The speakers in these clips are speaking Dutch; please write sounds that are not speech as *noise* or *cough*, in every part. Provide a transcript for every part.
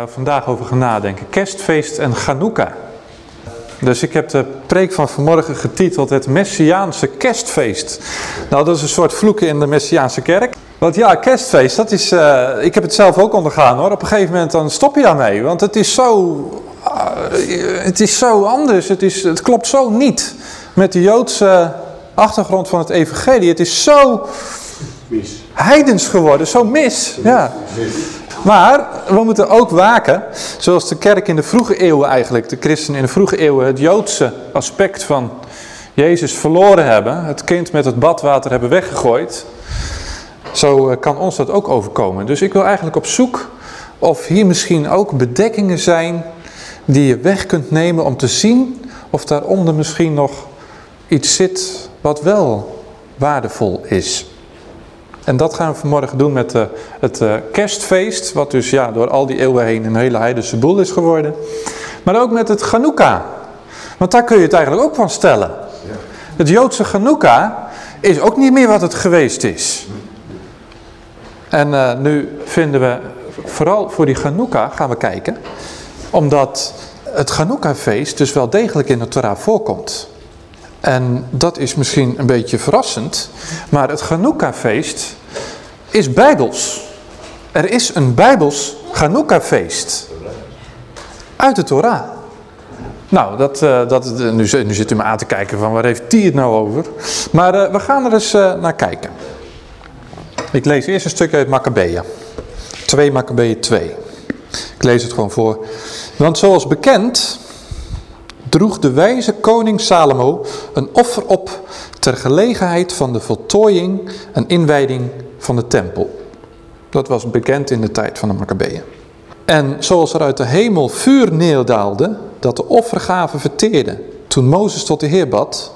waar we vandaag over gaan nadenken. Kerstfeest en Chanukka. Dus ik heb de preek van vanmorgen getiteld het Messiaanse kerstfeest. Nou, dat is een soort vloeken in de Messiaanse kerk. Want ja, kerstfeest, dat is, uh, ik heb het zelf ook ondergaan hoor. Op een gegeven moment dan stop je daarmee. Want het is zo, uh, het is zo anders. Het, is, het klopt zo niet met de Joodse achtergrond van het evangelie. Het is zo mis. heidens geworden, zo mis. Ja. Maar we moeten ook waken, zoals de kerk in de vroege eeuwen eigenlijk, de christenen in de vroege eeuwen, het Joodse aspect van Jezus verloren hebben. Het kind met het badwater hebben weggegooid. Zo eh, kan ons dat ook overkomen. Dus ik wil eigenlijk op zoek of hier misschien ook bedekkingen zijn die je weg kunt nemen om te zien of daaronder misschien nog iets zit wat wel waardevol is. En dat gaan we vanmorgen doen met uh, het uh, kerstfeest, wat dus ja, door al die eeuwen heen een hele heidense boel is geworden. Maar ook met het Chanukka. Want daar kun je het eigenlijk ook van stellen. Het Joodse Chanukka is ook niet meer wat het geweest is. En uh, nu vinden we, vooral voor die Chanukka gaan we kijken, omdat het Chanukka-feest dus wel degelijk in de Torah voorkomt. En dat is misschien een beetje verrassend, maar het Chanukka-feest is bijbels. Er is een bijbels Chanukka-feest. Uit de Torah. Nou, dat, uh, dat, nu, nu zit u me aan te kijken van waar heeft die het nou over. Maar uh, we gaan er eens naar kijken. Ik lees eerst een stukje uit Maccabeeën. 2 Maccabeeën 2. Ik lees het gewoon voor. Want zoals bekend droeg de wijze koning Salomo een offer op ter gelegenheid van de voltooiing en inwijding van de tempel. Dat was bekend in de tijd van de Maccabeeën. En zoals er uit de hemel vuur neerdaalde, dat de offergaven verteerde, toen Mozes tot de Heer bad,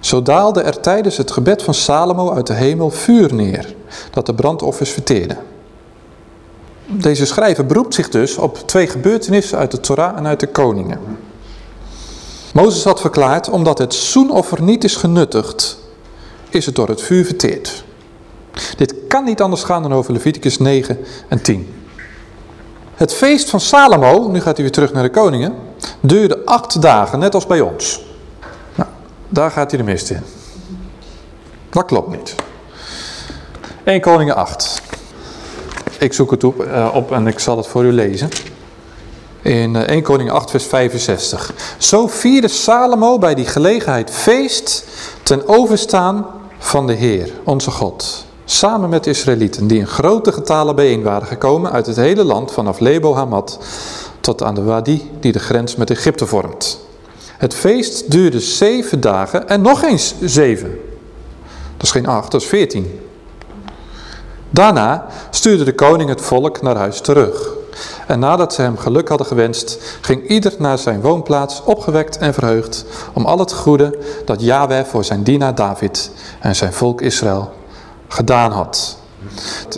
zo daalde er tijdens het gebed van Salomo uit de hemel vuur neer, dat de brandoffers verteerde. Deze schrijver beroept zich dus op twee gebeurtenissen uit de Torah en uit de koningen. Mozes had verklaard, omdat het zoenoffer niet is genuttigd, is het door het vuur verteerd. Dit kan niet anders gaan dan over Leviticus 9 en 10. Het feest van Salomo, nu gaat hij weer terug naar de koningen, duurde acht dagen, net als bij ons. Nou, daar gaat hij de mist in. Dat klopt niet. 1 Koningen 8. Ik zoek het op, uh, op en ik zal het voor u lezen in 1 eh, Koning 8 vers 65. Zo vierde Salomo bij die gelegenheid feest ten overstaan van de Heer, onze God. Samen met de Israëlieten die in grote getalen bijeen waren gekomen uit het hele land vanaf Lebo Hamad tot aan de Wadi die de grens met Egypte vormt. Het feest duurde zeven dagen en nog eens zeven. Dat is geen acht, dat is veertien. Daarna stuurde de koning het volk naar huis terug. En nadat ze hem geluk hadden gewenst, ging ieder naar zijn woonplaats opgewekt en verheugd om al het goede dat Yahweh voor zijn dienaar David en zijn volk Israël gedaan had.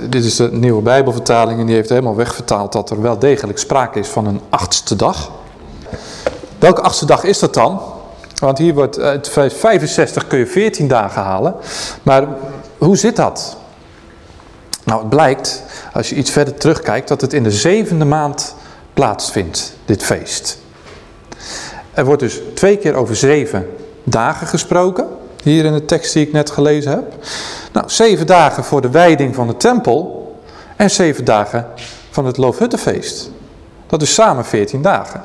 Dit is de nieuwe bijbelvertaling en die heeft helemaal wegvertaald dat er wel degelijk sprake is van een achtste dag. Welke achtste dag is dat dan? Want hier wordt uit 65 kun je 14 dagen halen. Maar hoe zit dat? Nou, het blijkt, als je iets verder terugkijkt, dat het in de zevende maand plaatsvindt, dit feest. Er wordt dus twee keer over zeven dagen gesproken, hier in de tekst die ik net gelezen heb. Nou, zeven dagen voor de wijding van de tempel en zeven dagen van het Loofhuttenfeest. Dat is samen veertien dagen.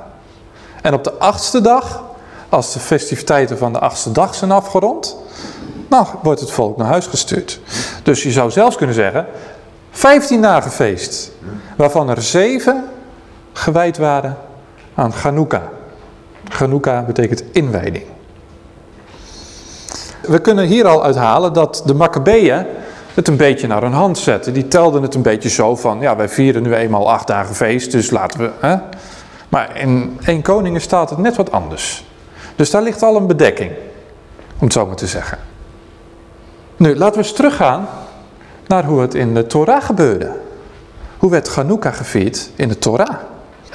En op de achtste dag, als de festiviteiten van de achtste dag zijn afgerond, nou wordt het volk naar huis gestuurd. Dus je zou zelfs kunnen zeggen, 15 dagen feest. Waarvan er zeven gewijd waren aan Chanukka. Chanukka betekent inwijding. We kunnen hier al uithalen dat de Maccabeeën het een beetje naar hun hand zetten. Die telden het een beetje zo van, ja wij vieren nu eenmaal acht dagen feest, dus laten we... Hè? Maar in 1 Koningen staat het net wat anders. Dus daar ligt al een bedekking, om het zo maar te zeggen. Nu, laten we eens teruggaan naar hoe het in de Torah gebeurde. Hoe werd Chanukka gevierd in de Torah?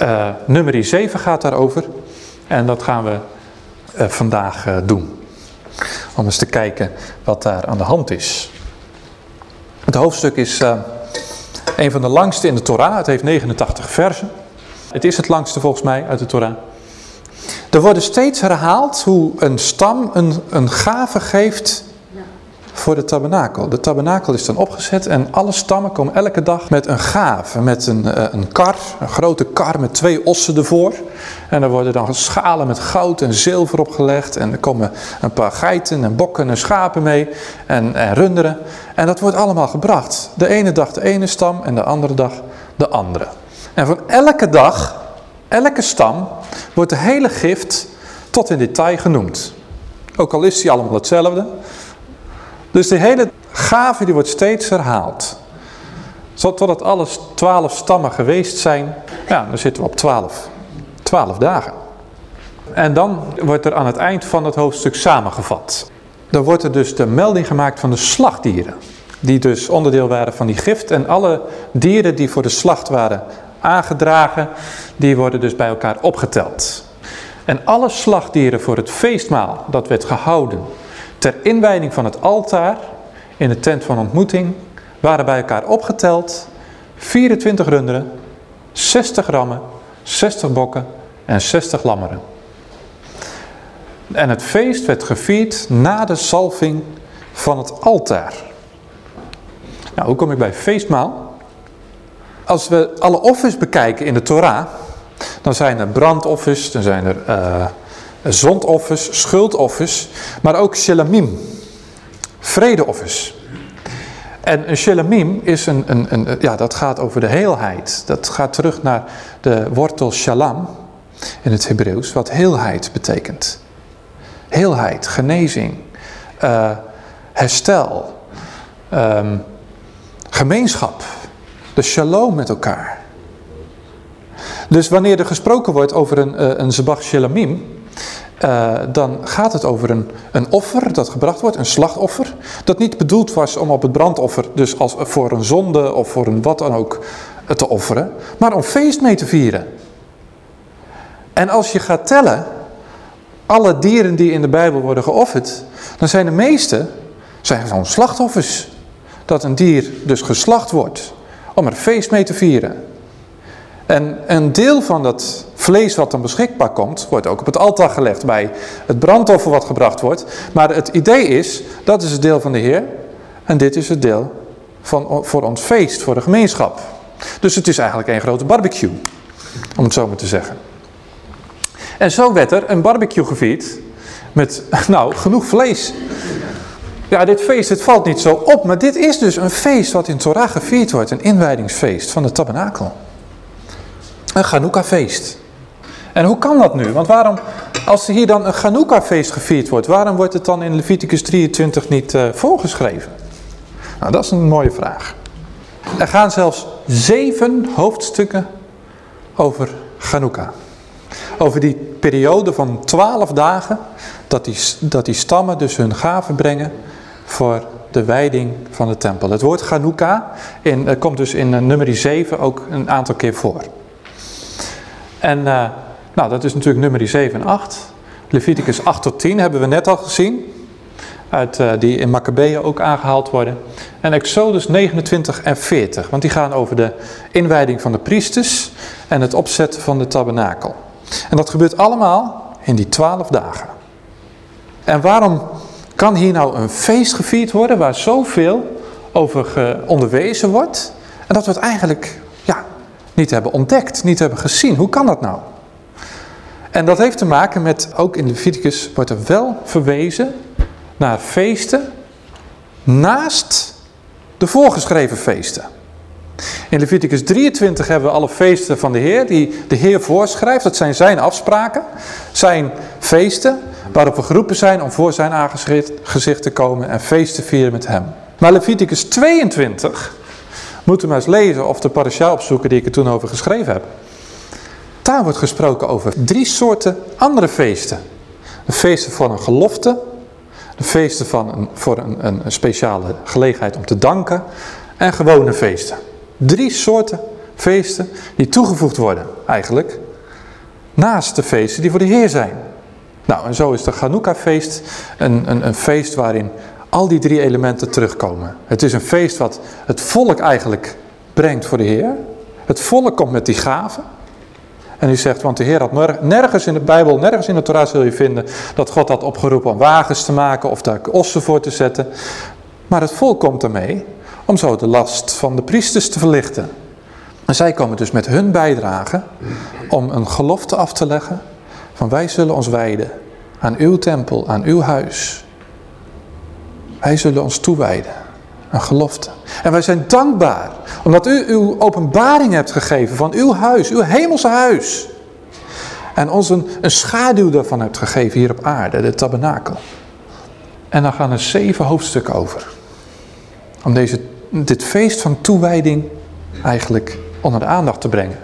Uh, nummer 7 gaat daarover. En dat gaan we uh, vandaag uh, doen. Om eens te kijken wat daar aan de hand is. Het hoofdstuk is Een van de langste in de Torah. Het heeft 89 versen. Het is het langste volgens mij uit de Torah. Er wordt steeds herhaald hoe een stam een, een gave geeft voor de tabernakel. De tabernakel is dan opgezet en alle stammen komen elke dag met een gave. Met een, uh, een kar, een grote kar met twee ossen ervoor. En er worden dan schalen met goud en zilver opgelegd. En er komen een paar geiten en bokken en schapen mee en, en runderen. En dat wordt allemaal gebracht. De ene dag de ene stam en de andere dag de andere. En van elke dag, elke stam, wordt de hele gift tot in detail genoemd. Ook al is die allemaal hetzelfde. Dus de hele gave die wordt steeds herhaald. Totdat alle twaalf stammen geweest zijn. Ja, dan zitten we op twaalf. Twaalf dagen. En dan wordt er aan het eind van het hoofdstuk samengevat. Dan wordt er dus de melding gemaakt van de slachtdieren. Die dus onderdeel waren van die gift. En alle dieren die voor de slacht waren aangedragen, die worden dus bij elkaar opgeteld. En alle slachtdieren voor het feestmaal, dat werd gehouden ter inwijding van het altaar in de tent van ontmoeting, waren bij elkaar opgeteld 24 runderen, 60 rammen, 60 bokken en 60 lammeren. En het feest werd gevierd na de salving van het altaar. Nou, hoe kom ik bij feestmaal? Als we alle offers bekijken in de Torah, dan zijn er brandoffers, dan zijn er uh, zondoffers, schuldoffers, maar ook shelamim, vredeoffers. En een shelamim is een, een, een, ja, dat gaat over de heelheid. Dat gaat terug naar de wortel shalam in het Hebreeuws, wat heelheid betekent. Heelheid, genezing, uh, herstel, um, gemeenschap, de shalom met elkaar. Dus wanneer er gesproken wordt over een, uh, een Zebach Shelamim, uh, dan gaat het over een, een offer dat gebracht wordt, een slachtoffer. Dat niet bedoeld was om op het brandoffer, dus als voor een zonde of voor een wat dan ook, te offeren. Maar om feest mee te vieren. En als je gaat tellen, alle dieren die in de Bijbel worden geofferd, dan zijn de meeste zijn gewoon slachtoffers. Dat een dier dus geslacht wordt om er feest mee te vieren. En een deel van dat vlees wat dan beschikbaar komt, wordt ook op het altaar gelegd bij het brandoffer wat gebracht wordt. Maar het idee is, dat is het deel van de Heer en dit is het deel van, voor ons feest, voor de gemeenschap. Dus het is eigenlijk een grote barbecue, om het zo maar te zeggen. En zo werd er een barbecue gevierd met, *laughs* nou, genoeg vlees. Ja, dit feest, het valt niet zo op, maar dit is dus een feest wat in Torah gevierd wordt, een inwijdingsfeest van de tabernakel. Een Chanukka-feest. En hoe kan dat nu? Want waarom, als hier dan een Chanukka-feest gevierd wordt, waarom wordt het dan in Leviticus 23 niet uh, voorgeschreven? Nou, dat is een mooie vraag. Er gaan zelfs zeven hoofdstukken over Chanukka. Over die periode van twaalf dagen, dat die, dat die stammen dus hun gaven brengen voor de wijding van de tempel. Het woord Chanukka in, komt dus in uh, nummer 7 ook een aantal keer voor. En uh, nou, dat is natuurlijk nummer 7 en 8. Leviticus 8 tot 10 hebben we net al gezien. Uit, uh, die in Maccabeeën ook aangehaald worden. En Exodus 29 en 40. Want die gaan over de inwijding van de priesters. En het opzetten van de tabernakel. En dat gebeurt allemaal in die 12 dagen. En waarom kan hier nou een feest gevierd worden waar zoveel over onderwezen wordt? En dat wordt eigenlijk niet hebben ontdekt, niet hebben gezien. Hoe kan dat nou? En dat heeft te maken met, ook in Leviticus wordt er wel verwezen naar feesten naast de voorgeschreven feesten. In Leviticus 23 hebben we alle feesten van de Heer die de Heer voorschrijft. Dat zijn zijn afspraken, zijn feesten waarop we geroepen zijn om voor zijn aangezicht te komen en feest te vieren met hem. Maar Leviticus 22 Moeten we maar eens lezen of de parasha opzoeken die ik er toen over geschreven heb. Daar wordt gesproken over drie soorten andere feesten. De feesten voor een gelofte. De feesten van een, voor een, een, speciale gelegenheid om te danken. En gewone feesten. Drie soorten feesten die toegevoegd worden eigenlijk. Naast de feesten die voor de Heer zijn. Nou, en zo is de Chanukka feest een, een, een feest waarin al die drie elementen terugkomen. Het is een feest wat het volk eigenlijk brengt voor de Heer. Het volk komt met die gaven. En u zegt, want de Heer had nergens in de Bijbel, nergens in de Torah zul je vinden dat God had opgeroepen om wagens te maken of daar ossen voor te zetten. Maar het volk komt ermee om zo de last van de priesters te verlichten. En zij komen dus met hun bijdrage om een gelofte af te leggen van wij zullen ons wijden aan uw tempel, aan uw huis. Wij zullen ons toewijden. Een gelofte. En wij zijn dankbaar omdat u uw openbaring hebt gegeven van uw huis, uw hemelse huis. En ons een, schaduw daarvan hebt gegeven hier op aarde, de tabernakel. En dan gaan er zeven hoofdstukken over. Om deze, dit feest van toewijding eigenlijk onder de aandacht te brengen.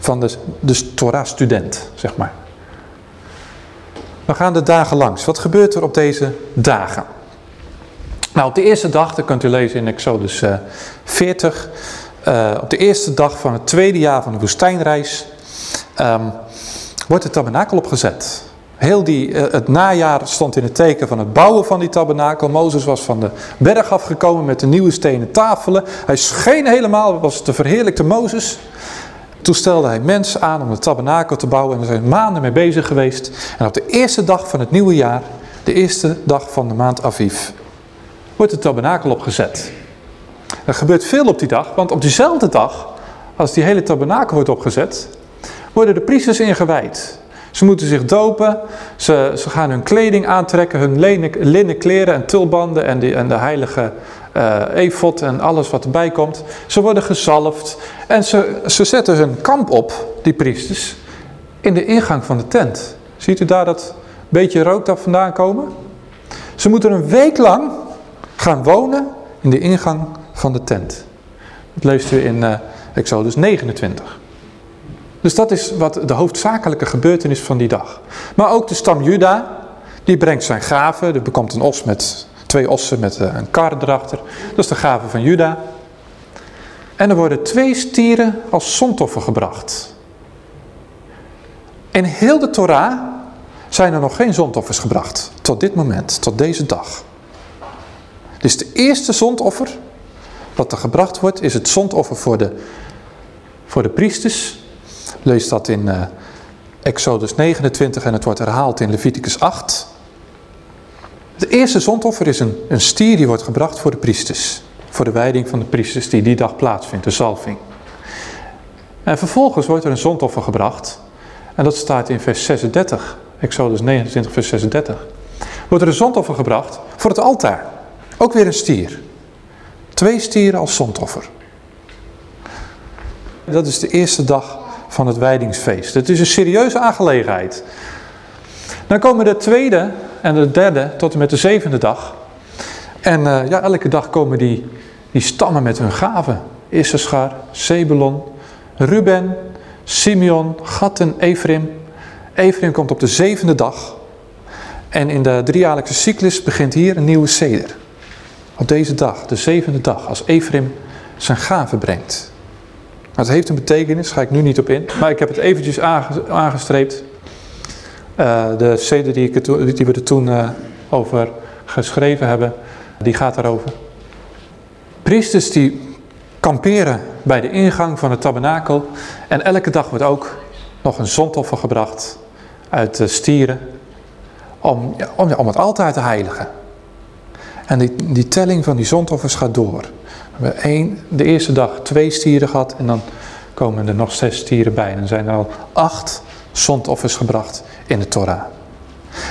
Van de, de Torah-student, zeg maar. We gaan de dagen langs. Wat gebeurt er op deze dagen? Nou, op de eerste dag, dat kunt u lezen in Exodus 40. Uh, op de eerste dag van het tweede jaar van de woestijnreis um, wordt de tabernakel opgezet. Heel die, uh, het najaar stond in het teken van het bouwen van die tabernakel. Mozes was van de berg afgekomen met de nieuwe stenen tafelen. Hij scheen helemaal, was de verheerlijkte Mozes. Toen stelde hij mensen aan om de tabernakel te bouwen en er zijn maanden mee bezig geweest. En op de eerste dag van het nieuwe jaar, de eerste dag van de maand Aviv, wordt de tabernakel opgezet. Er gebeurt veel op die dag, want op diezelfde dag, als die hele tabernakel wordt opgezet, worden de priesters ingewijd. Ze moeten zich dopen, ze, ze gaan hun kleding aantrekken, hun linnen, kleren en tulbanden en, en de heilige uh, efot en alles wat erbij komt. Ze worden gezalfd en ze, ze zetten hun kamp op, die priesters, in de ingang van de tent. Ziet u daar dat beetje rook daar vandaan komen? Ze moeten een week lang gaan wonen in de ingang van de tent. Dat leest u in uh, Exodus 29. Dus dat is wat de hoofdzakelijke gebeurtenis van die dag. Maar ook de stam Juda, die brengt zijn gaven. Er bekomt een os met twee ossen met eh, een kar erachter. Dat is de gave van Juda. En er worden twee stieren als zondoffer gebracht. In heel de Torah zijn er nog geen zondoffers gebracht. Tot dit moment, tot deze dag. Dus de eerste zondoffer wat er gebracht wordt is het zondoffer voor de, voor de priesters. Lees dat in uh, Exodus 29 en het wordt herhaald in Leviticus 8. Het eerste zondoffer is een, een stier die wordt gebracht voor de priesters. Voor de wijding van de priesters die die dag plaatsvindt, de zalving. En vervolgens wordt er een zondoffer gebracht. En dat staat in vers 36. Exodus 29 vers 36. Wordt er een zondoffer gebracht voor het altaar. Ook weer een stier. Twee stieren als zondoffer. Dat is de eerste dag van het wijdingsfeest. Het is een serieuze aangelegenheid. Dan komen de tweede en de derde tot en met de zevende dag. En uh, ja, elke dag komen die, die stammen met hun gaven. Issachar, Zebulon, Ruben, Simeon, Gad en Ephraim. Ephraim komt op de zevende dag. En in de driejaarlijkse cyclus begint hier een nieuwe seder. Op deze dag, de zevende dag, als Ephraim zijn gave brengt. Dat heeft een betekenis, ga ik nu niet op in. Maar ik heb het eventjes aangestreept. Uh, de cd die, die we er toen uh, over geschreven hebben, die gaat daarover. Priesters die kamperen bij de ingang van het tabernakel. En elke dag wordt ook nog een zondoffer gebracht uit de stieren. Om, om, om het altaar te heiligen. En die, die telling van die zondoffers gaat door. We hebben één, de eerste dag twee stieren gehad en dan komen er nog zes stieren bij. En dan zijn er al acht zondoffers gebracht in de Torah.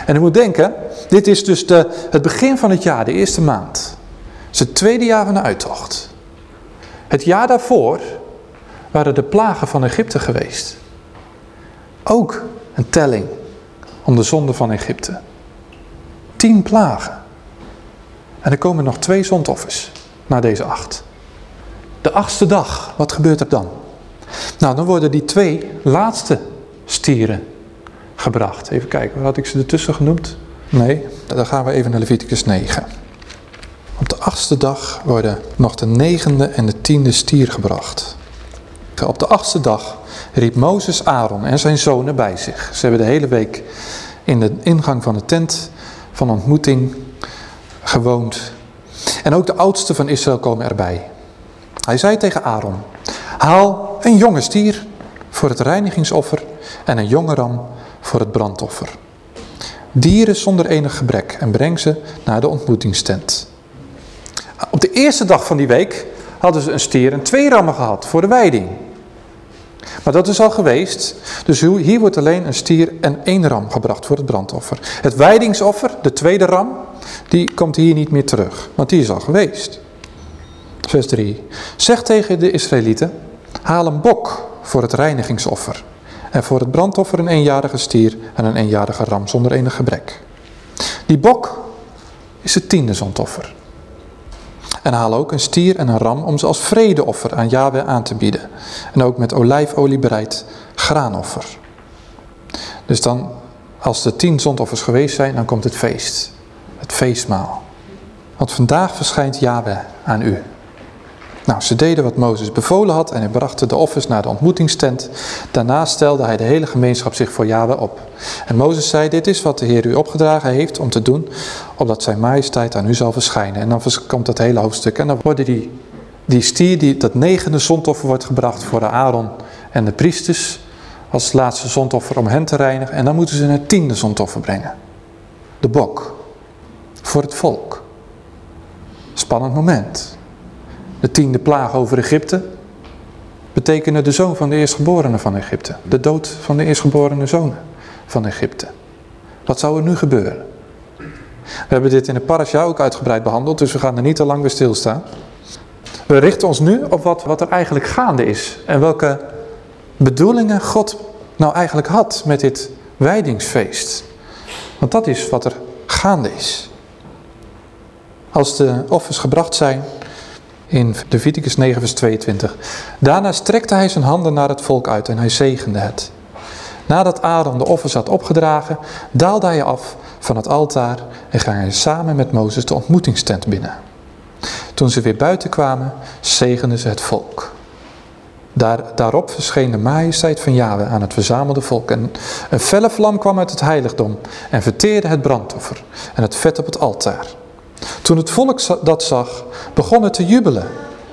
En u moet denken, dit is dus de, het begin van het jaar, de eerste maand. Het is het tweede jaar van de uittocht. Het jaar daarvoor waren de plagen van Egypte geweest. Ook een telling om de zonde van Egypte. Tien plagen. En er komen nog twee zondoffers na deze acht. De achtste dag, wat gebeurt er dan? Nou, dan worden die twee laatste stieren gebracht. Even kijken, had ik ze ertussen genoemd? Nee, dan gaan we even naar Leviticus 9. Op de achtste dag worden nog de negende en de tiende stier gebracht. Op de achtste dag riep Mozes Aaron en zijn zonen bij zich. Ze hebben de hele week in de ingang van de tent van ontmoeting gewoond. En ook de oudsten van Israël komen erbij. Hij zei tegen Aaron, Haal een jonge stier voor het reinigingsoffer en een jonge ram voor het brandoffer. Dieren zonder enig gebrek en breng ze naar de ontmoetingstent. Op de eerste dag van die week hadden ze een stier en twee rammen gehad voor de wijding. Maar dat is al geweest, dus hier wordt alleen een stier en één ram gebracht voor het brandoffer. Het wijdingsoffer, de tweede ram, die komt hier niet meer terug, want die is al geweest. Vers 3. Zeg tegen de Israëlieten, haal een bok voor het reinigingsoffer. En voor het brandoffer een eenjarige stier en een eenjarige ram zonder enig gebrek. Die bok is het tiende zondoffer. En haal ook een stier en een ram om ze als vredeoffer aan Yahweh aan te bieden. En ook met olijfolie bereid graanoffer. Dus dan, als de tien zondoffers geweest zijn, dan komt het feest. Het feestmaal. Want vandaag verschijnt Yahweh aan u. Nou, ze deden wat Mozes bevolen had en hij brachten de offers naar de ontmoetingstent. Daarna stelde hij de hele gemeenschap zich voor Yahweh op. En Mozes zei, dit is wat de Heer u opgedragen heeft om te doen, opdat zijn majesteit aan u zal verschijnen. En dan komt dat hele hoofdstuk en dan worden die, die stier, die, dat negende zondoffer wordt gebracht voor de Aaron en de priesters, als laatste zondoffer om hen te reinigen. En dan moeten ze een tiende zondoffer brengen. De bok. Voor het volk. Spannend moment. De tiende plaag over Egypte betekende de zoon van de eerstgeborene van Egypte. De dood van de eerstgeborene zonen van Egypte. Wat zou er nu gebeuren? We hebben dit in de parasha ook uitgebreid behandeld, dus we gaan er niet te lang bij stilstaan. We richten ons nu op wat, wat er eigenlijk gaande is. En welke bedoelingen God nou eigenlijk had met dit wijdingsfeest. Want dat is wat er gaande is. Als de offers gebracht zijn, in Leviticus 9 vers 22. Daarna strekte hij zijn handen naar het volk uit en hij zegende het. Nadat Aaron de offers had opgedragen, daalde hij af van het altaar en ging hij samen met Mozes de ontmoetingstent binnen. Toen ze weer buiten kwamen, zegenden ze het volk. Daar, daarop verscheen de majesteit van Yahweh aan het verzamelde volk. En een felle vlam kwam uit het heiligdom en verteerde het brandoffer en het vet op het altaar. Toen het volk dat zag, begon het te jubelen.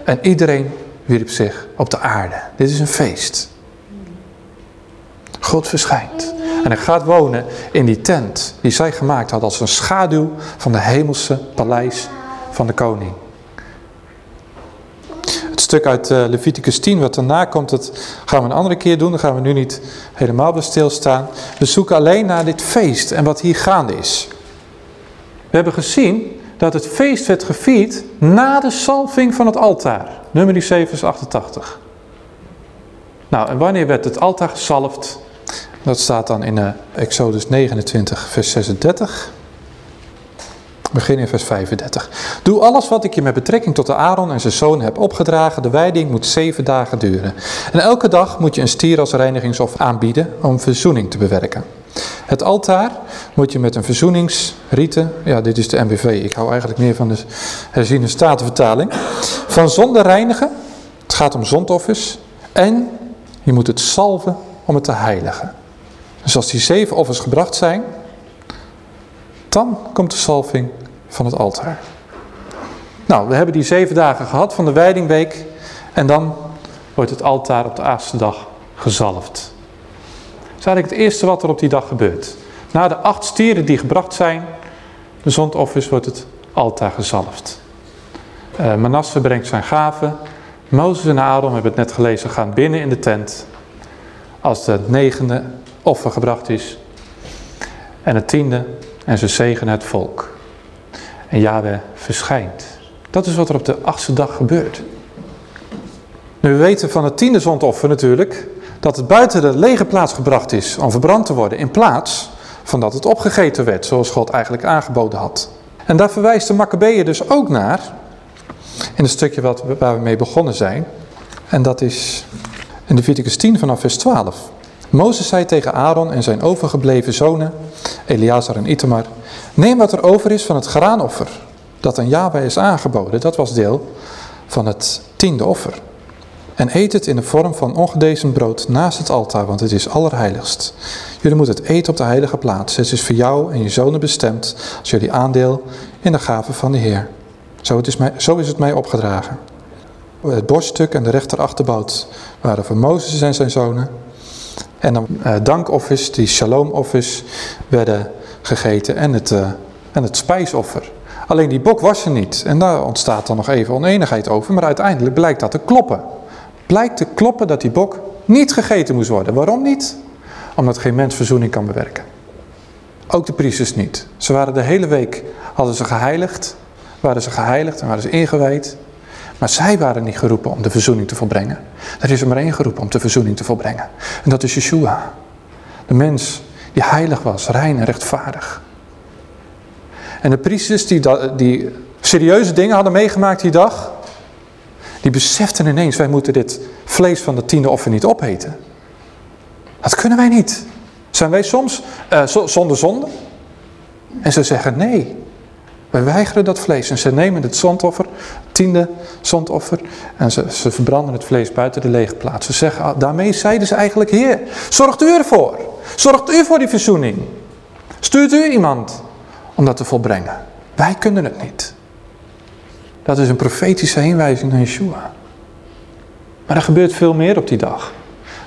En iedereen wierp zich op de aarde. Dit is een feest. God verschijnt. En hij gaat wonen in die tent die zij gemaakt had als een schaduw van de hemelse paleis van de koning. Het stuk uit uh, Leviticus 10 wat daarna komt, dat gaan we een andere keer doen. Daar gaan we nu niet helemaal bij stilstaan. We zoeken alleen naar dit feest en wat hier gaande is. We hebben gezien dat het feest werd gevierd na de salving van het altaar. Nummer 7 vers 88. Nou, en wanneer werd het altaar gesalfd? Dat staat dan in uh, Exodus 29 vers 36. Begin in vers 35. Doe alles wat ik je met betrekking tot de Aaron en zijn zoon heb opgedragen. De wijding moet zeven dagen duren. En elke dag moet je een stier als reinigingsoffer aanbieden om verzoening te bewerken. Het altaar moet je met een verzoeningsrieten, ja dit is de MBV, ik hou eigenlijk meer van de herziene statenvertaling, van zonde reinigen, het gaat om zondoffers, en je moet het salven om het te heiligen. Dus als die zeven offers gebracht zijn, dan komt de salving van het altaar. Nou, we hebben die zeven dagen gehad van de wijdingweek en dan wordt het altaar op de achtste dag gezalfd is eigenlijk het eerste wat er op die dag gebeurt. Na de acht stieren die gebracht zijn, de zondoffers, wordt het altaar gezalfd. Uh, Manasse brengt zijn gaven. Mozes en we hebben het net gelezen, gaan binnen in de tent. Als de negende offer gebracht is. En het tiende. En ze zegenen het volk. En Yahweh verschijnt. Dat is wat er op de achtste dag gebeurt. Nu, we weten van het tiende zondoffer natuurlijk dat het buiten de lege plaats gebracht is om verbrand te worden in plaats van dat het opgegeten werd zoals God eigenlijk aangeboden had. En daar verwijst de Maccabeeën dus ook naar in het stukje wat, waar we mee begonnen zijn. En dat is in Leviticus 10 vanaf vers 12. Mozes zei tegen Aaron en zijn overgebleven zonen, Eleazar en Itamar, neem wat er over is van het graanoffer dat aan Yahweh is aangeboden. Dat was deel van het tiende offer. En eet het in de vorm van ongedezen brood naast het altaar, want het is allerheiligst. Jullie moeten het eten op de heilige plaats. Het is voor jou en je zonen bestemd als jullie aandeel in de gave van de Heer. Zo, het is, mij, zo is het mij opgedragen. Het borststuk en de rechterachterbout waren voor Mozes en zijn zonen. En dan uh, dankoffers, die shalom-offers, werden gegeten en het, uh, en het spijsoffer. Alleen die bok was er niet. En daar ontstaat dan nog even oneenigheid over. Maar uiteindelijk blijkt dat te kloppen. Blijkt te kloppen dat die bok niet gegeten moest worden. Waarom niet? Omdat geen mens verzoening kan bewerken. Ook de priesters niet. Ze waren de hele week, hadden ze geheiligd. Waren ze geheiligd en waren ze ingewijd. Maar zij waren niet geroepen om de verzoening te volbrengen. Er is er maar één geroepen om de verzoening te volbrengen. En dat is Yeshua. De mens die heilig was, rein en rechtvaardig. En de priesters die, die serieuze dingen hadden meegemaakt die dag, die beseften ineens, wij moeten dit vlees van de tiende offer niet opeten. Dat kunnen wij niet. Zijn wij soms uh, zonder zonde? En ze zeggen nee, wij weigeren dat vlees. En ze nemen het zondoffer, tiende zondoffer, en ze, ze verbranden het vlees buiten de lege plaats. Ze zeggen, ah, daarmee zeiden ze eigenlijk, Heer, zorgt u ervoor. Zorgt u voor die verzoening. Stuurt u iemand om dat te volbrengen. Wij kunnen het niet. Dat is een profetische heenwijzing naar Yeshua. Maar er gebeurt veel meer op die dag.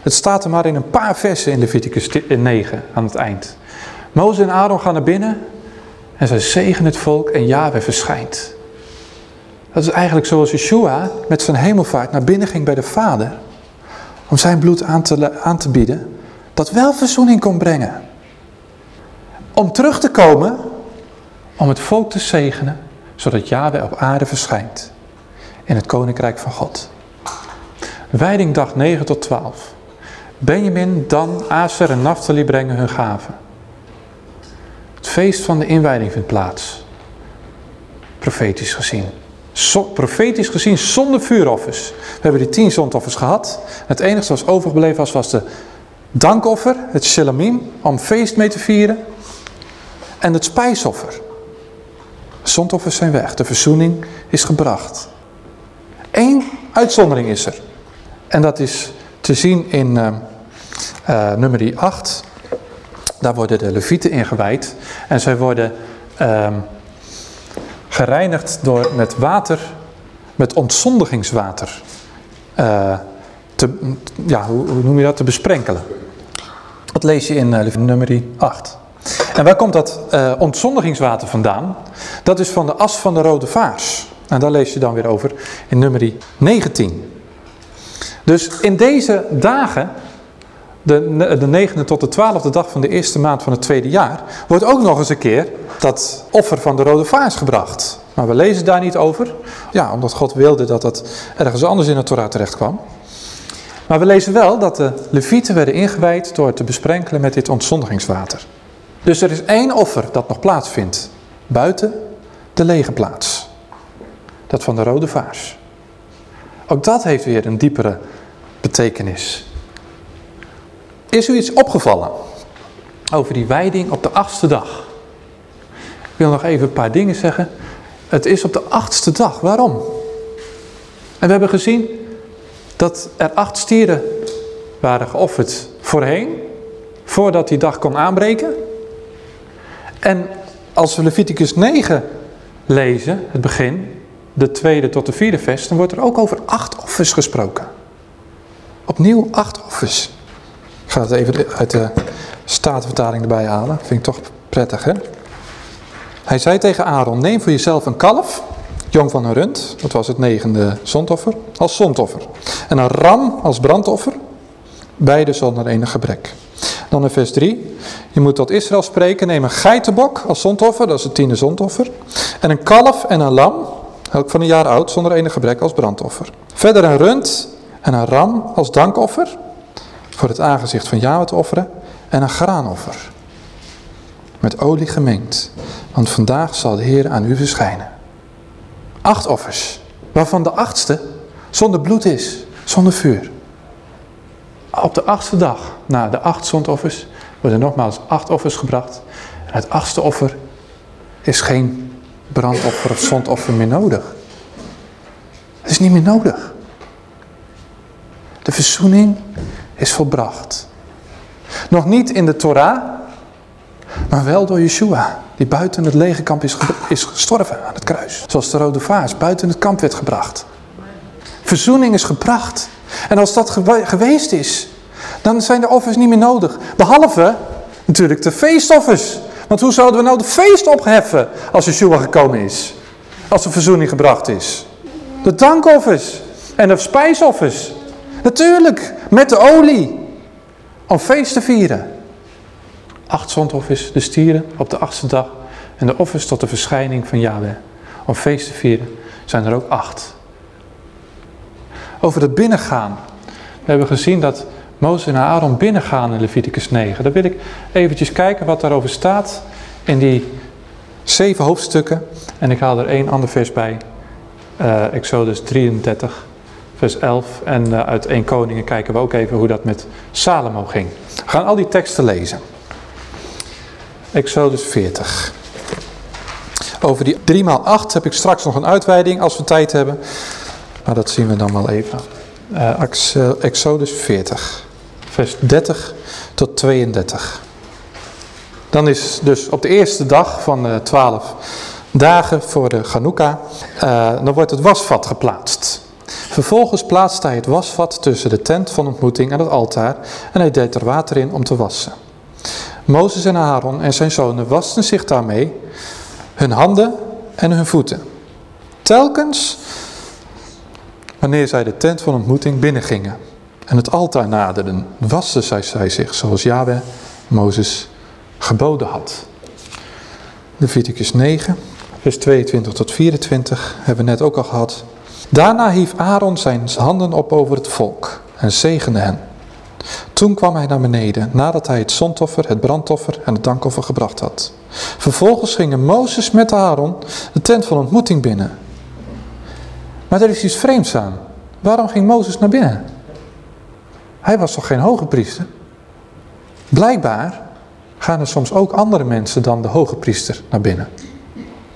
Het staat er maar in een paar versen in Leviticus 9 aan het eind. Mozes en Aaron gaan naar binnen en zij zegenen het volk en Yahweh verschijnt. Dat is eigenlijk zoals Yeshua met zijn hemelvaart naar binnen ging bij de Vader. Om zijn bloed aan te, aan te bieden. Dat wel verzoening kon brengen. Om terug te komen. Om het volk te zegenen. Zodat Yahweh op aarde verschijnt. In het koninkrijk van God. Wijding dag 9 tot 12. Benjamin, Dan, Aser en Naphtali brengen hun gaven. Het feest van de inwijding vindt plaats. Profetisch gezien. profetisch gezien zonder vuuroffers. We hebben die tien zondoffers gehad. Het enige wat overgebleven was, was de dankoffer, het shalomim, om feest mee te vieren. En het spijsoffer. Zondoffers zijn weg, de verzoening is gebracht. Eén uitzondering is er. En dat is te zien in uh, uh, nummer 8. Daar worden de levieten ingewijd. En zij worden uh, gereinigd door met water, met ontzondigingswater. Uh, te, ja, hoe, noem je dat? Te besprenkelen. Dat lees je in nummer 8. En waar komt dat uh, ontzondigingswater vandaan? Dat is van de as van de rode vaars. En daar lees je dan weer over in nummer 19. Dus in deze dagen, de, de negende tot de twaalfde dag van de eerste maand van het tweede jaar, wordt ook nog eens een keer dat offer van de rode vaars gebracht. Maar we lezen daar niet over. Ja, omdat God wilde dat dat ergens anders in de Torah terecht kwam. Maar we lezen wel dat de levieten werden ingewijd door te besprenkelen met dit ontzondigingswater. Dus er is één offer dat nog plaatsvindt buiten de lege plaats. Dat van de rode vaars. Ook dat heeft weer een diepere betekenis. Is u iets opgevallen over die wijding op de achtste dag? Ik wil nog even een paar dingen zeggen. Het is op de achtste dag. Waarom? En we hebben gezien dat er acht stieren waren geofferd voorheen, voordat die dag kon aanbreken. En als we Leviticus 9 lezen, het begin, de tweede tot de vierde vers, dan wordt er ook over acht offers gesproken. Opnieuw acht offers. Ik ga het even uit de Statenvertaling erbij halen. Vind ik toch prettig, hè? Hij zei tegen Aaron, neem voor jezelf een kalf, jong van een rund, dat was het negende zondoffer, als zondoffer. En een ram als brandoffer, beide zonder enig gebrek. Dan vers 3, je moet tot Israël spreken, neem een geitenbok als zondoffer, dat is het tiende zondoffer. En een kalf en een lam, elk van een jaar oud, zonder enig gebrek als brandoffer. Verder een rund en een ram als dankoffer, voor het aangezicht van Yahweh te offeren. En een graanoffer, met olie gemengd, want vandaag zal de Heer aan u verschijnen. Acht offers, waarvan de achtste zonder bloed is, zonder vuur. Op de achtste dag, na de acht zondoffers, worden nogmaals acht offers gebracht. Het achtste offer is geen brandoffer of zondoffer meer nodig. Het is niet meer nodig. De verzoening is volbracht. Nog niet in de Torah, maar wel door Yeshua, die buiten het legerkamp is, is gestorven aan het kruis. Zoals de rode vaas buiten het kamp werd gebracht. Verzoening is gebracht. En als dat geweest is, dan zijn de offers niet meer nodig. Behalve natuurlijk de feestoffers. Want hoe zouden we nou de feest opheffen als Yeshua gekomen is? Als de verzoening gebracht is. De dankoffers en de spijsoffers. Natuurlijk, met de olie. Om feest te vieren. Acht zondoffers, de stieren op de achtste dag. En de offers tot de verschijning van Yahweh. Om feest te vieren zijn er ook acht. Over het binnengaan. We hebben gezien dat Mozes en Aaron binnengaan in Leviticus 9. Daar wil ik eventjes kijken wat daarover staat in die zeven hoofdstukken. En ik haal er één ander vers bij. Uh, Exodus 33, vers 11. En uh, uit 1 Koningen kijken we ook even hoe dat met Salomo ging. We gaan al die teksten lezen. Exodus 40. Over die 3 x 8 heb ik straks nog een uitweiding als we tijd hebben. Maar dat zien we dan wel even. Uh, Exodus 40 vers 30 tot 32. Dan is dus op de eerste dag van de twaalf dagen voor de Chanukka, uh, dan wordt het wasvat geplaatst. Vervolgens plaatste hij het wasvat tussen de tent van ontmoeting en het altaar en hij deed er water in om te wassen. Mozes en Aaron en zijn zonen wasten zich daarmee hun handen en hun voeten. Telkens wanneer zij de tent van ontmoeting binnengingen en het altaar naderden, waste zij, zij zich zoals Yahweh Mozes geboden had. Leviticus 9, vers 22 tot 24 hebben we net ook al gehad. Daarna hief Aaron zijn handen op over het volk en zegende hen. Toen kwam hij naar beneden, nadat hij het zondoffer, het brandoffer en het dankoffer gebracht had. Vervolgens gingen Mozes met Aaron de tent van ontmoeting binnen. Maar er is iets vreemds aan. Waarom ging Mozes naar binnen? Hij was toch geen hoge priester? Blijkbaar gaan er soms ook andere mensen dan de hoge priester naar binnen.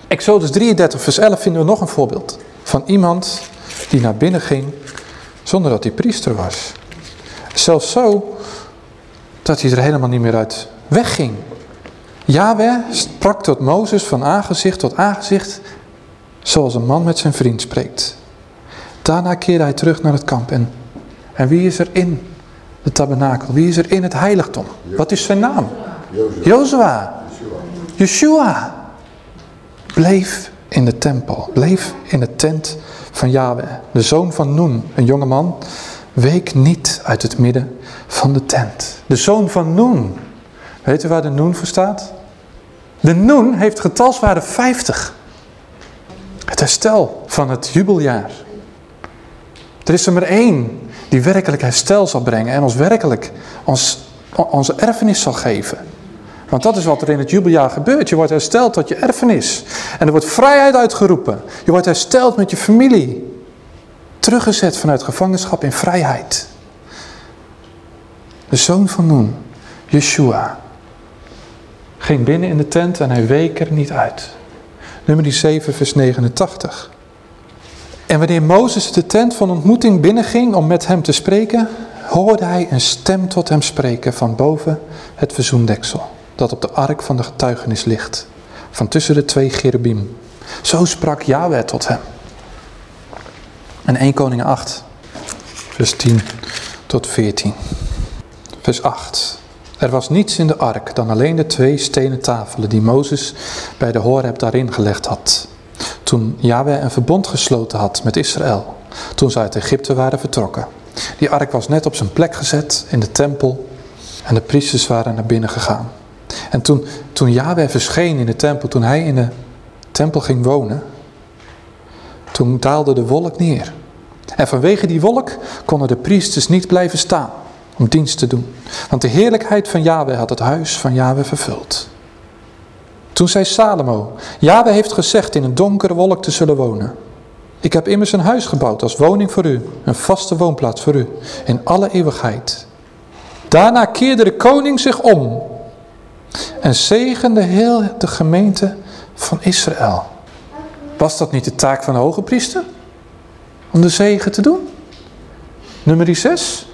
Exodus 33 vers 11 vinden we nog een voorbeeld. Van iemand die naar binnen ging zonder dat hij priester was. Zelfs zo dat hij er helemaal niet meer uit wegging. Yahweh sprak tot Mozes van aangezicht tot aangezicht zoals een man met zijn vriend spreekt. Daarna keerde hij terug naar het kamp en, en wie is er in de tabernakel. Wie is er in het heiligdom? Wat is zijn naam? Jozua. Yeshua. Bleef in de tempel. Bleef in de tent van Yahweh. De zoon van Noen, een jonge man, week niet uit het midden van de tent. De zoon van Noen. Weet u waar de Noen voor staat? De Noen heeft getalswaarde 50. Het herstel van het jubeljaar. Er is er maar één die werkelijk herstel zal brengen en ons werkelijk ons, onze erfenis zal geven. Want dat is wat er in het jubeljaar gebeurt. Je wordt hersteld tot je erfenis. En er wordt vrijheid uitgeroepen. Je wordt hersteld met je familie. Teruggezet vanuit gevangenschap in vrijheid. De zoon van Noen, Yeshua, ging binnen in de tent en hij week er niet uit. Nummer 7 vers 89. En wanneer Mozes de tent van ontmoeting binnenging om met hem te spreken, hoorde hij een stem tot hem spreken van boven het verzoendeksel, dat op de ark van de getuigenis ligt, van tussen de twee cherubim. Zo sprak Yahweh tot hem. En 1 Koning 8, vers 10 tot 14. Vers 8. Er was niets in de ark dan alleen de twee stenen tafelen die Mozes bij de Horeb daarin gelegd had. Toen Yahweh een verbond gesloten had met Israël. Toen ze uit Egypte waren vertrokken. Die ark was net op zijn plek gezet in de tempel. En de priesters waren naar binnen gegaan. En toen, toen Yahweh verscheen in de tempel, toen hij in de tempel ging wonen. Toen daalde de wolk neer. En vanwege die wolk konden de priesters niet blijven staan om dienst te doen. Want de heerlijkheid van Yahweh had het huis van Yahweh vervuld. Toen zei Salomo, Yahweh heeft gezegd in een donkere wolk te zullen wonen. Ik heb immers een huis gebouwd als woning voor u, een vaste woonplaats voor u, in alle eeuwigheid. Daarna keerde de koning zich om en zegende heel de gemeente van Israël. Was dat niet de taak van de hoge priester? Om de zegen te doen? Nummer 6.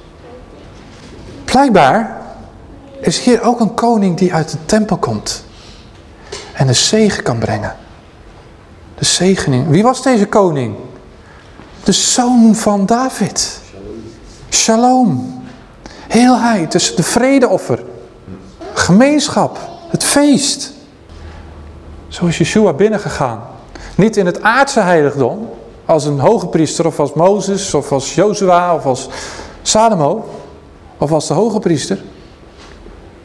Blijkbaar is hier ook een koning die uit de tempel komt en de zegen kan brengen. De zegening. Wie was deze koning? De zoon van David. Shalom. Heelheid, dus de vredeoffer. Gemeenschap, het feest. Zo is Yeshua binnengegaan. Niet in het aardse heiligdom, als een hoge priester of als Mozes of als Jozua of als Salomo of als de hoge priester.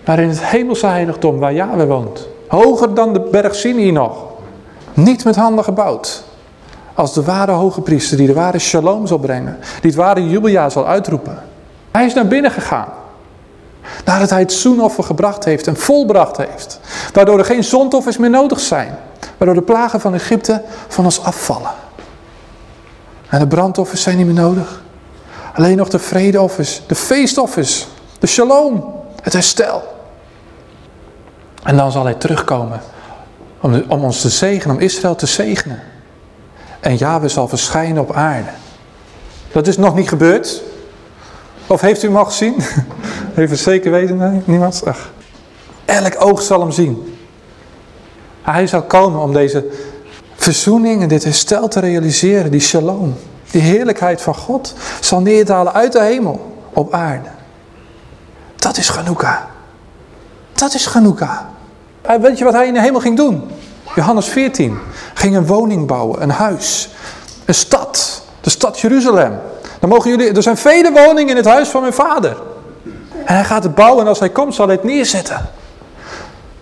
Maar in het hemelse heiligdom waar Yahweh woont. Hoger dan de berg Sinai nog. Niet met handen gebouwd. Als de ware hoge priester die de ware shalom zal brengen. Die het ware jubeljaar zal uitroepen. Hij is naar binnen gegaan. Nadat hij het zoenoffer gebracht heeft en volbracht heeft. Waardoor er geen zondoffers meer nodig zijn. Waardoor de plagen van Egypte van ons afvallen. En de brandoffers zijn niet meer nodig. Alleen nog de vredeoffers, de feestoffers, de shalom, het herstel. En dan zal hij terugkomen om, om ons te zegenen, om Israël te zegenen. En Yahweh zal verschijnen op aarde. Dat is nog niet gebeurd. Of heeft u hem al gezien? *laughs* Even zeker weten, nee, niemand? Ach. Elk oog zal hem zien. Hij zal komen om deze verzoening en dit herstel te realiseren, die shalom. Die heerlijkheid van God zal neerdalen uit de hemel op aarde. Dat is Chanukah. Dat is Chanukah. Weet je wat hij in de hemel ging doen? Johannes 14. Ging een woning bouwen, een huis, een stad. De stad Jeruzalem. Dan mogen jullie, er zijn vele woningen in het huis van mijn vader. En hij gaat het bouwen en als hij komt zal hij het neerzetten.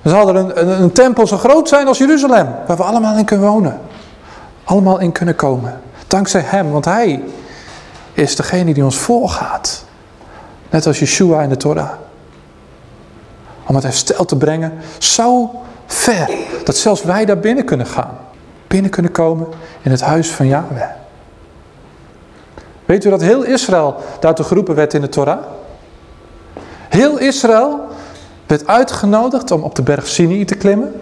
Dan zal er een, een, tempel zo groot zijn als Jeruzalem. Waar we allemaal in kunnen wonen. Allemaal in kunnen komen. Dankzij hem, want hij is degene die ons voorgaat. Net als Yeshua in de Torah. Om het herstel te brengen zo ver dat zelfs wij daar binnen kunnen gaan. Binnen kunnen komen in het huis van Yahweh. Weet u dat heel Israël daartoe geroepen werd in de Torah? Heel Israël werd uitgenodigd om op de berg Sinai te klimmen.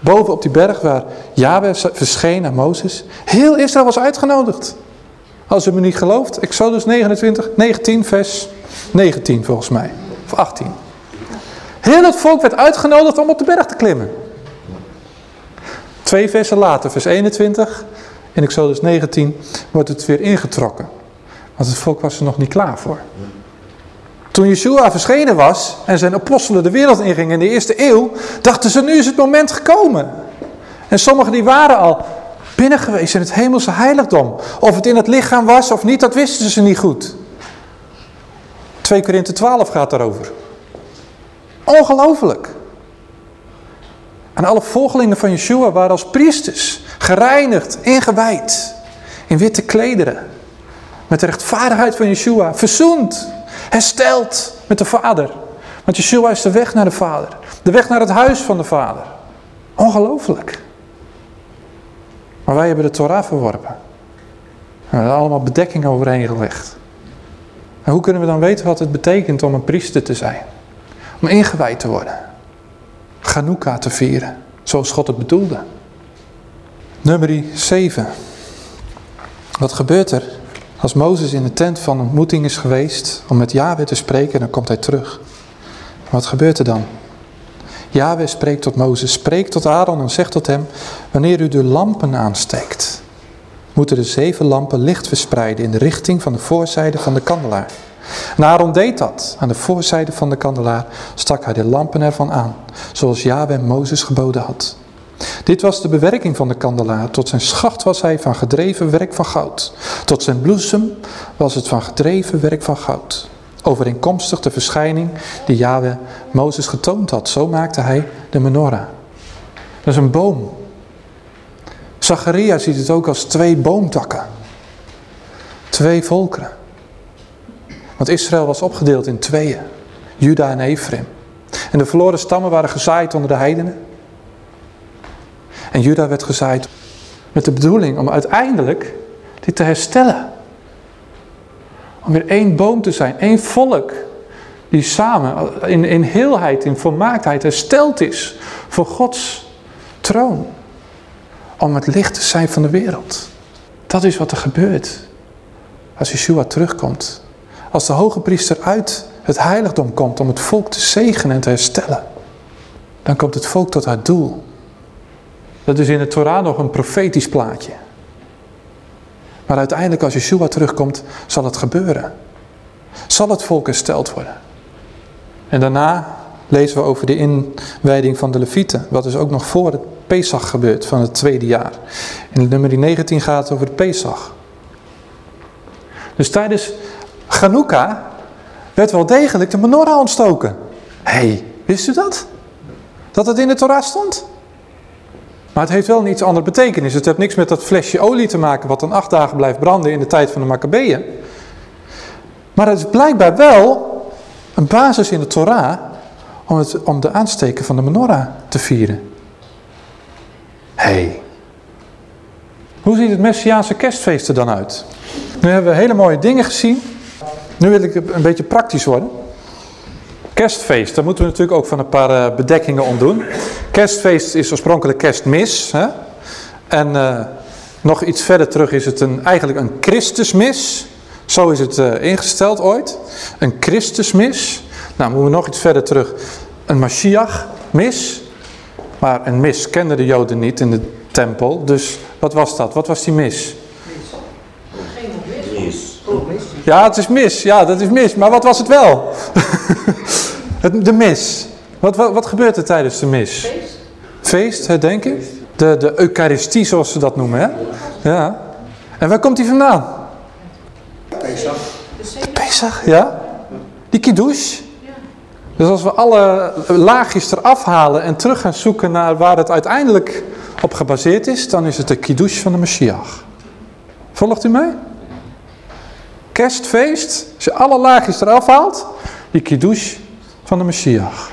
Boven op die berg waar Yahweh verscheen aan Mozes. Heel Israël was uitgenodigd. Als u me niet gelooft, Exodus 29, 19 vers 19 volgens mij. Of 18. Heel het volk werd uitgenodigd om op de berg te klimmen. Twee versen later, vers 21, in Exodus 19, wordt het weer ingetrokken. Want het volk was er nog niet klaar voor. Toen Yeshua verschenen was en zijn apostelen de wereld ingingen in de eerste eeuw, dachten ze nu is het moment gekomen. En sommigen die waren al binnen geweest in het hemelse heiligdom. Of het in het lichaam was of niet, dat wisten ze niet goed. 2 Korinthe 12 gaat daarover. Ongelooflijk. En alle volgelingen van Yeshua waren als priesters, gereinigd, ingewijd, in witte klederen. Met de rechtvaardigheid van Yeshua, verzoend, hersteld met de Vader. Want Yeshua is de weg naar de Vader, de weg naar het huis van de Vader. Ongelooflijk. Maar wij hebben de Torah verworpen. We hebben er allemaal bedekkingen overheen gelegd. En hoe kunnen we dan weten wat het betekent om een priester te zijn? Om ingewijd te worden. Chanukah te vieren, zoals God het bedoelde. Nummer 7. Wat gebeurt er als Mozes in de tent van ontmoeting is geweest om met Yahweh te spreken, dan komt hij terug. Wat gebeurt er dan? Yahweh spreekt tot Mozes, spreekt tot Aaron en zegt tot hem, wanneer u de lampen aansteekt, moeten de zeven lampen licht verspreiden in de richting van de voorzijde van de kandelaar. En Aaron deed dat. Aan de voorzijde van de kandelaar stak hij de lampen ervan aan, zoals Yahweh Mozes geboden had. Dit was de bewerking van de kandelaar. Tot zijn schacht was hij van gedreven werk van goud. Tot zijn bloesem was het van gedreven werk van goud. Overeenkomstig de verschijning die Yahweh Mozes getoond had. Zo maakte hij de menorah. Dat is een boom. Zacharia ziet het ook als twee boomtakken. Twee volkeren. Want Israël was opgedeeld in tweeën. Juda en Ephraim. En de verloren stammen waren gezaaid onder de heidenen. En Juda werd gezaaid met de bedoeling om uiteindelijk dit te herstellen. Om weer één boom te zijn, één volk. Die samen in, in heelheid, in volmaaktheid hersteld is voor Gods troon. Om het licht te zijn van de wereld. Dat is wat er gebeurt. Als Yeshua terugkomt. Als de hoge priester uit het heiligdom komt om het volk te zegenen en te herstellen. Dan komt het volk tot haar doel. Dat is in de Torah nog een profetisch plaatje. Maar uiteindelijk als Yeshua terugkomt, zal het gebeuren. Zal het volk hersteld worden. En daarna lezen we over de inwijding van de Levieten. Wat dus ook nog voor het Pesach gebeurt van het tweede jaar. In nummer 19 gaat het over de Pesach. Dus tijdens Chanukka werd wel degelijk de menorah ontstoken. Hé, hey, wist u dat? Dat het in de Torah stond? Maar het heeft wel een iets andere betekenis. Het heeft niks met dat flesje olie te maken wat dan acht dagen blijft branden in de tijd van de Maccabeeën. Maar het is blijkbaar wel een basis in de Torah om, het, om de aansteken van de menorah te vieren. Hé, hey. hoe ziet het Messiaanse kerstfeest er dan uit? Nu hebben we hele mooie dingen gezien. Nu wil ik een beetje praktisch worden. Kerstfeest, daar moeten we natuurlijk ook van een paar uh, bedekkingen ontdoen. Kerstfeest is oorspronkelijk kerstmis. Hè? En uh, nog iets verder terug is het een, eigenlijk een Christusmis. Zo is het uh, ingesteld ooit. Een Christusmis. Nou, moeten we nog iets verder terug. Een Mashiach-mis. Maar een mis kenden de Joden niet in de tempel. Dus wat was dat? Wat was die mis? Ja, het is mis. Ja, dat is mis. Maar wat was het wel? *laughs* de mis. Wat, wat, wat gebeurt er tijdens de mis? Feest. Feest, herdenken. De, de Eucharistie, zoals ze dat noemen. Hè? Ja. En waar komt die vandaan? Pesach. De Pesach, ja. Die kiddush. Dus als we alle laagjes eraf halen en terug gaan zoeken naar waar het uiteindelijk op gebaseerd is, dan is het de kiddush van de Mashiach. Volgt u mij? Kerstfeest, als je alle laagjes eraf haalt, die kiddush van de Mashiach.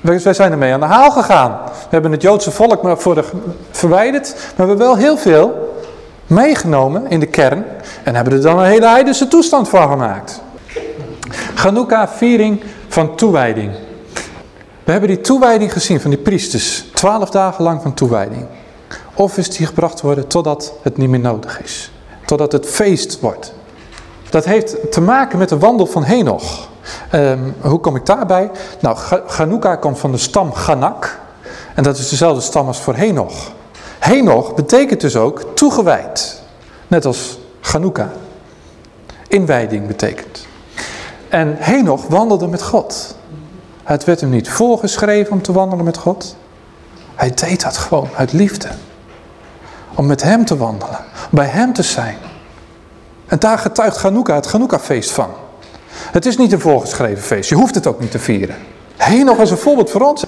Wij zijn ermee aan de haal gegaan. We hebben het Joodse volk maar voor de verwijderd, maar we hebben wel heel veel meegenomen in de kern en hebben er dan een hele heidense toestand van gemaakt. Chanukka, viering van toewijding. We hebben die toewijding gezien van die priesters. Twaalf dagen lang van toewijding. Offers die gebracht worden totdat het niet meer nodig is. Totdat het feest wordt. Dat heeft te maken met de wandel van Henoch. Um, hoe kom ik daarbij? Nou, Chanukka komt van de stam Ganak. En dat is dezelfde stam als voor Henoch. Henoch betekent dus ook toegewijd. Net als Chanukka. Inwijding betekent. En Henoch wandelde met God. Het werd hem niet voorgeschreven om te wandelen met God. Hij deed dat gewoon uit liefde. Om met hem te wandelen. Bij hem te zijn. En daar getuigt Chanukka het Chanukka-feest van. Het is niet een voorgeschreven feest. Je hoeft het ook niet te vieren. Henoch is een voorbeeld voor ons.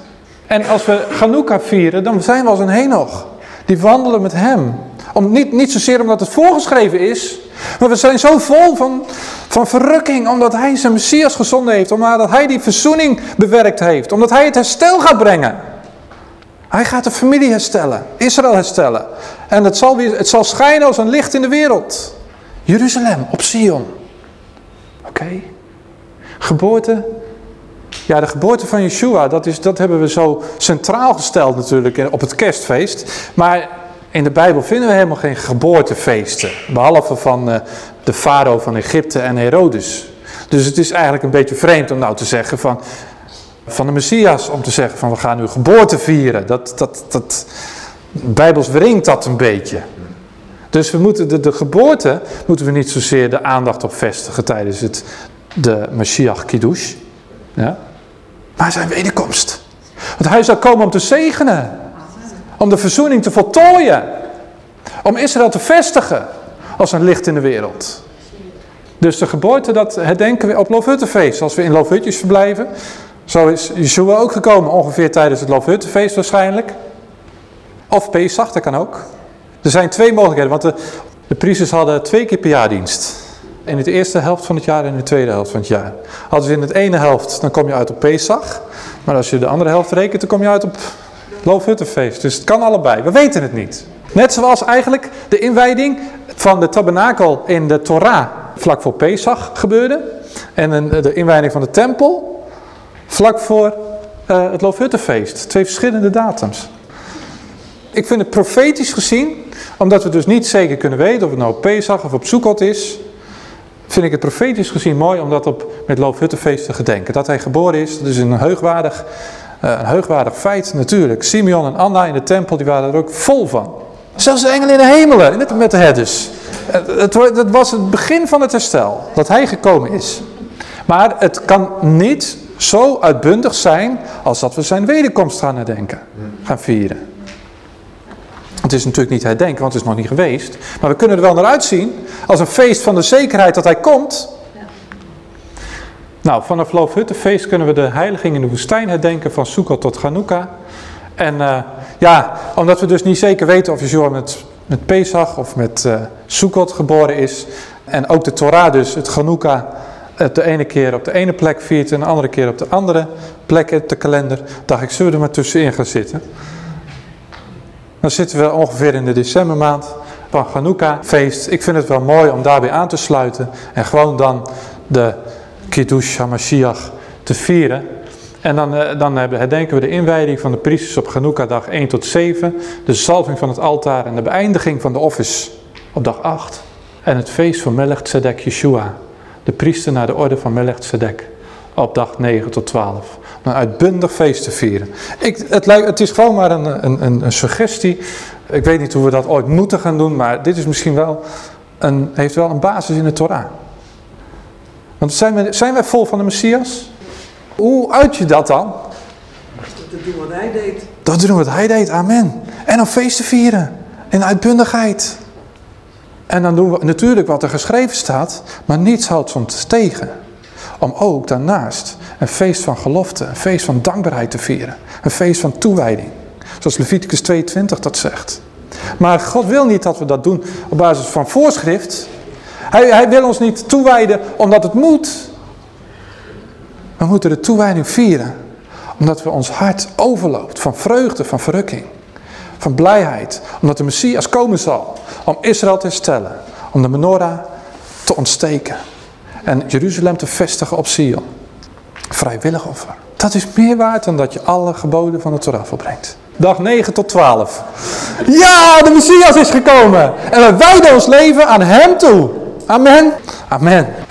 En als we Chanukka vieren, dan zijn we als een Henoch. Die wandelen met hem. Om, niet, niet zozeer omdat het voorgeschreven is. Maar we zijn zo vol van, van verrukking. Omdat hij zijn Messias gezonden heeft. Omdat hij die verzoening bewerkt heeft. Omdat hij het herstel gaat brengen. Hij gaat de familie herstellen. Israël herstellen. En het zal, weer, het zal schijnen als een licht in de wereld. Jeruzalem, op Sion. Oké. Geboorte. Ja, de geboorte van Yeshua, dat, is, dat hebben we zo centraal gesteld natuurlijk op het kerstfeest. Maar in de Bijbel vinden we helemaal geen geboortefeesten. Behalve van uh, de farao van Egypte en Herodes. Dus het is eigenlijk een beetje vreemd om nou te zeggen van, van de Messias. Om te zeggen van we gaan nu geboorte vieren. Dat, dat, dat, Bijbels wringt dat een beetje. Dus we moeten de, de geboorte moeten we niet zozeer de aandacht op vestigen tijdens het, de Mashiach Kiddush. Ja? Maar zijn wederkomst. Want hij zal komen om te zegenen. Om de verzoening te voltooien. Om Israël te vestigen als een licht in de wereld. Dus de geboorte, dat herdenken we op Loofhuttenfeest. Als we in Loofhutjes verblijven. Zo is Yeshua ook gekomen, ongeveer tijdens het Loofhuttenfeest waarschijnlijk. Of Pesach, dat kan ook. Er zijn twee mogelijkheden, want de, priesters hadden twee keer per jaar dienst. In de eerste helft van het jaar en in de tweede helft van het jaar. Als je in het ene helft, dan kom je uit op Pesach. Maar als je de andere helft rekent, dan kom je uit op Loofhuttenfeest. Dus het kan allebei. We weten het niet. Net zoals eigenlijk de inwijding van de tabernakel in de Torah vlak voor Pesach gebeurde. En de inwijding van de tempel vlak voor uh, het Loofhuttenfeest. Twee verschillende datums. Ik vind het profetisch gezien, omdat we dus niet zeker kunnen weten of het nou op Pesach of op Sukkot is, vind ik het profetisch gezien mooi om dat op met Loofhuttenfeest te gedenken. Dat hij geboren is, dat is een heugwaardig, uh, een heugwaardig feit natuurlijk. Simeon en Anna in de tempel, die waren er ook vol van. Zelfs de engelen in de hemelen, net met de herders. het, het was het begin van het herstel, dat hij gekomen is. Maar het kan niet zo uitbundig zijn als dat we zijn wederkomst gaan herdenken, gaan vieren. Het is natuurlijk niet herdenken, want het is nog niet geweest. Maar we kunnen er wel naar uitzien als een feest van de zekerheid dat hij komt. Nou, vanaf Loofhuttenfeest kunnen we de heiliging in de woestijn herdenken van Sukkot tot Chanukka. En uh, ja, omdat we dus niet zeker weten of Yeshua met, met Pesach of met uh, Sukkot geboren is. En ook de Torah dus, het Chanukka, het de ene keer op de ene plek viert en de andere keer op de andere plek in de kalender. dacht ik, zullen we er maar tussenin gaan zitten. Dan zitten we ongeveer in de decembermaand van Chanukka feest. Ik vind het wel mooi om daarbij aan te sluiten. En gewoon dan de Kiddush HaMashiach te vieren. En dan, eh, dan herdenken we de inwijding van de priesters op Chanukka dag 1 tot 7. De zalving van het altaar en de beëindiging van de office op dag 8. En het feest van Melech Tzedek Yeshua. De priester naar de orde van Melech Tzedek. Op dag 9 tot 12. Een uitbundig feest te vieren. Ik, het, lijkt, het is gewoon maar een, een, een, suggestie. Ik weet niet hoe we dat ooit moeten gaan doen. Maar dit is misschien wel een, heeft wel een basis in de Torah. Want zijn, we, zijn wij vol van de Messias? Hoe uit je dat dan? Dat doen wat hij deed. Dat doen wat hij deed, amen. En om feest te vieren. In uitbundigheid. En dan doen we natuurlijk wat er geschreven staat. Maar niets houdt ons tegen. Om ook daarnaast een feest van gelofte. Een feest van dankbaarheid te vieren. Een feest van toewijding. Zoals Leviticus 22 dat zegt. Maar God wil niet dat we dat doen op basis van voorschrift. Hij, hij wil ons niet toewijden omdat het moet. We moeten de toewijding vieren. Omdat we ons hart overloopt van vreugde, van verrukking. Van blijheid. Omdat de Messias komen zal. Om Israël te herstellen. Om de menorah te ontsteken. En Jeruzalem te vestigen op Sion. Vrijwillig offer. Dat is meer waard dan dat je alle geboden van de Torah volbrengt. Dag 9 tot 12. Ja, de Messias is gekomen. En we wijden ons leven aan hem toe. Amen. Amen.